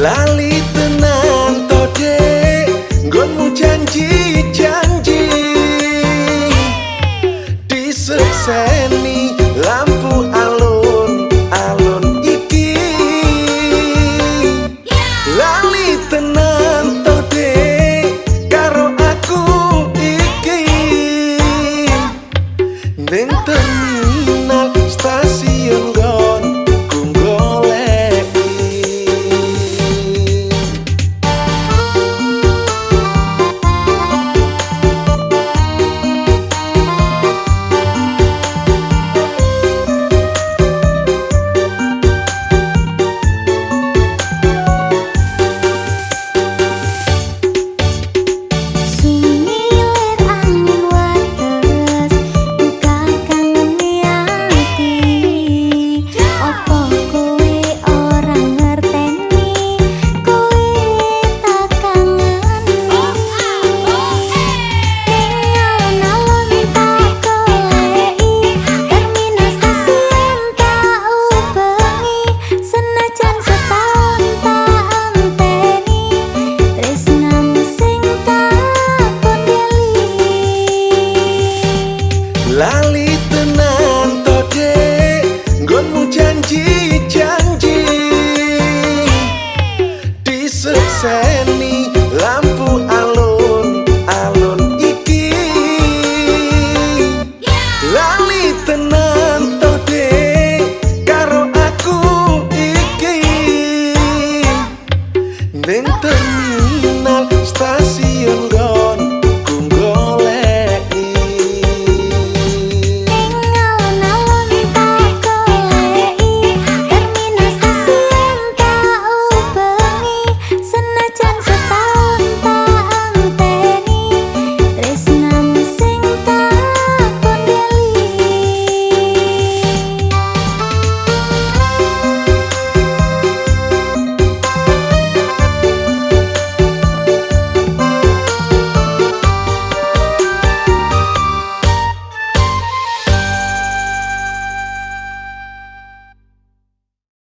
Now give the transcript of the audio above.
Lali tenan to dek. Nggonmu janji janji. Disekseni lampu alun alun iki. Lali tenan to dek Karo aku iki. Ning Lali